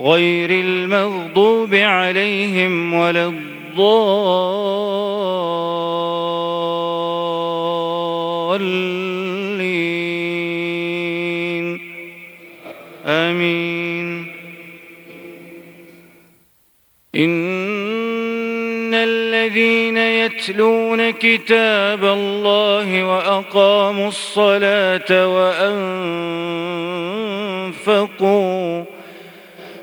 غير المغضوب عليهم ولا الضالين. آمين. إن الذين يتلون كتاب الله وأقاموا الصلاة وأنفقوا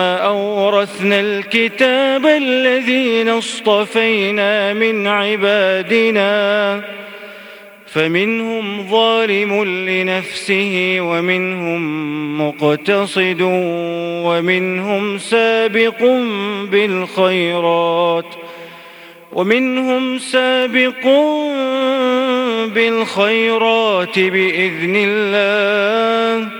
أورثنا الكتاب الذين اصطفينا من عبادنا فمنهم ظالم لنفسه ومنهم مقتصد ومنهم سابق بالخيرات ومنهم سابق بالخيرات بإذن الله.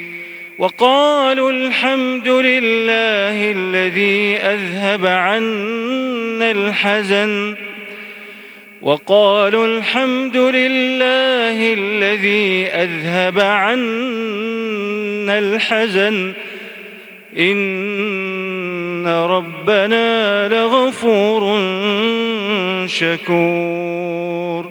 وقالوا الحمد لله الذي أذهب عنا الحزن. وقالوا الحمد لله الذي أذهب عنا الحزن. إن ربنا لغفور شكور.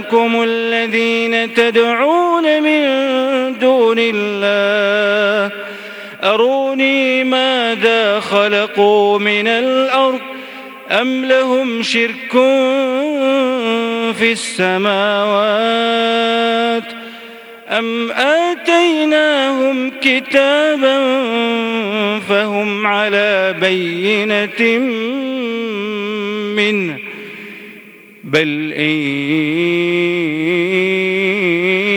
شركاءكم الذين تدعون من دون الله أروني ماذا خلقوا من الأرض أم لهم شرك في السماوات أم آتيناهم كتابا فهم على بينة منه بل إن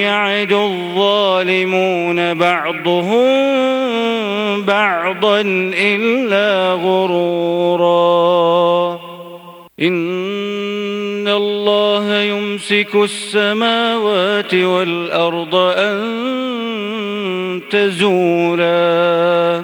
يعد الظالمون بعضهم بعضا إلا غرورا. إن الله يمسك السماوات والأرض أن تزولا.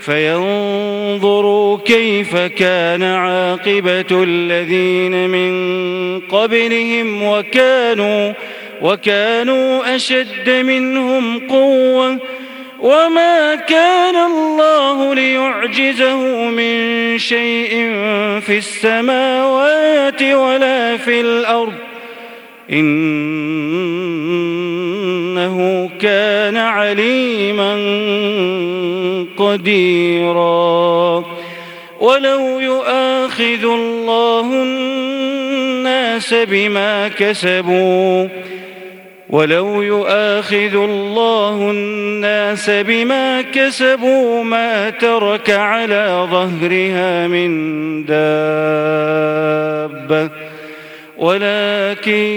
فينظروا كيف كان عاقبة الذين من قبلهم وكانوا وكانوا أشد منهم قوةً وما كان الله ليعجزه من شيء في السماوات ولا في الأرض إنه كان عليما قديرا ولو يؤاخذ الله الناس بما كسبوا. ولو يؤاخذ الله الناس بما كسبوا ما ترك على ظهرها من دابة. ولكن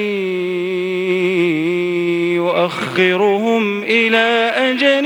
يؤخرهم إلى أجل